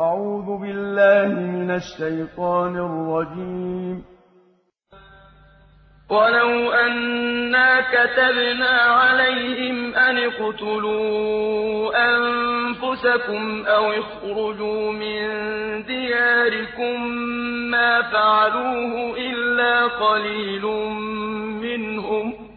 أعوذ بالله من الشيطان الرجيم. ولو أنا كتبنا عليهم أن اقتلوا أنفسكم أو اخرجوا من دياركم ما فعلوه إلا قليل منهم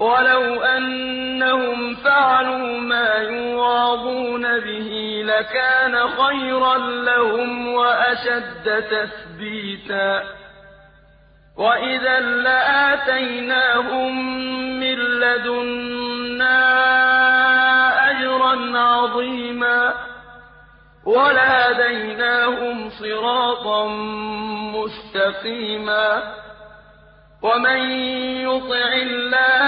ولو أنهم فعلوا ما يوعظون به لكان خيرا لهم وأشد تثبيتا. وإذا لآتيناهم من لدنا أجرا عظيما. ولهديناهم صراطا مستقيما. ومن يطع الله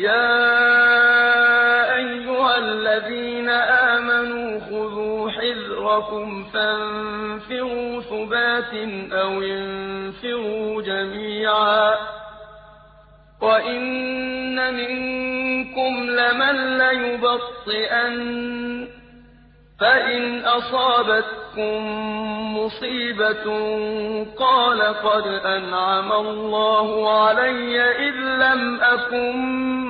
يا أيها الذين آمنوا خذوا حذركم فانفروا ثبات أو انفروا جميعا وإن منكم لمن ليبطئن فإن أصابتكم مصيبة قال قد أنعم الله علي إذ لم أكن